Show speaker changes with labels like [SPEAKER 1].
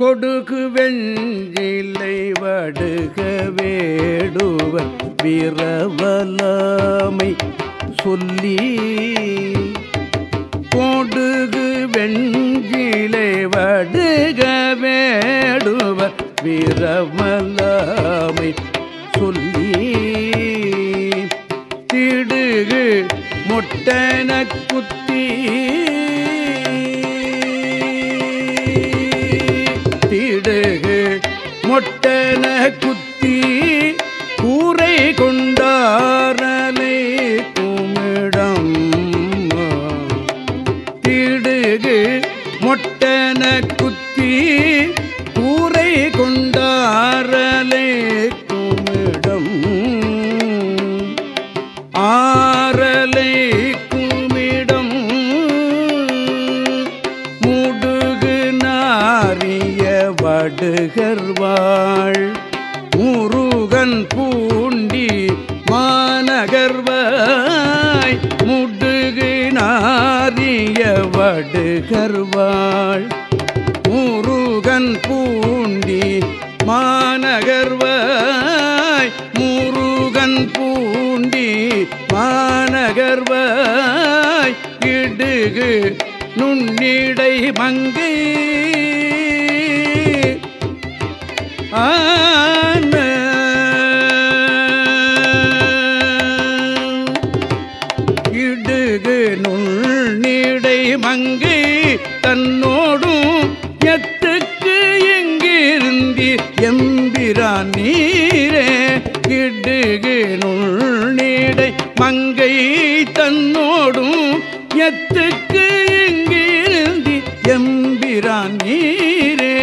[SPEAKER 1] கொடுகு வெஞ்சிலை வடுக வேடுவர் விரவலாமை சொல்லி. கொடுகு வெஞ்சிலை வடுக வேடுவர் விரவலாமை சொல்லி. மொட்டன குத்தி கூரை கொண்டாரலே குமிடம். ஆரலை குமிடம். முடுகு நாரிய வடுகர்வாள் முருகன் பூண்டி மாநகர்வ வடுகர்வாள் முருகன் பூண்டி மாநகர்வாய். முருகன் பூண்டி மாநகர்வாய். இடுகு நுண்ணிடை மங்கை. ஆன இடுகு நுண் மங்கு தன்னோடும் எத்துக்கு எங்கிருந்தி எம்பிரான் நீரே கிடுகினுள் நீடை மங்கை தன்னோடும் எத்துக்கு எங்கிருந்தி எம்பிரான் நீரே